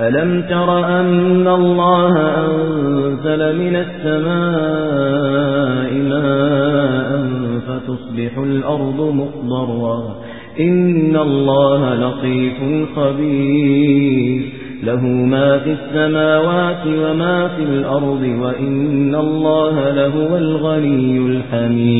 ألم تر أن الله أنزل من السماء ماء فتصبح الأرض مخضرا إن الله لطيف خبير له ما في السماوات وما في الأرض وإن الله لهو الغني الحميد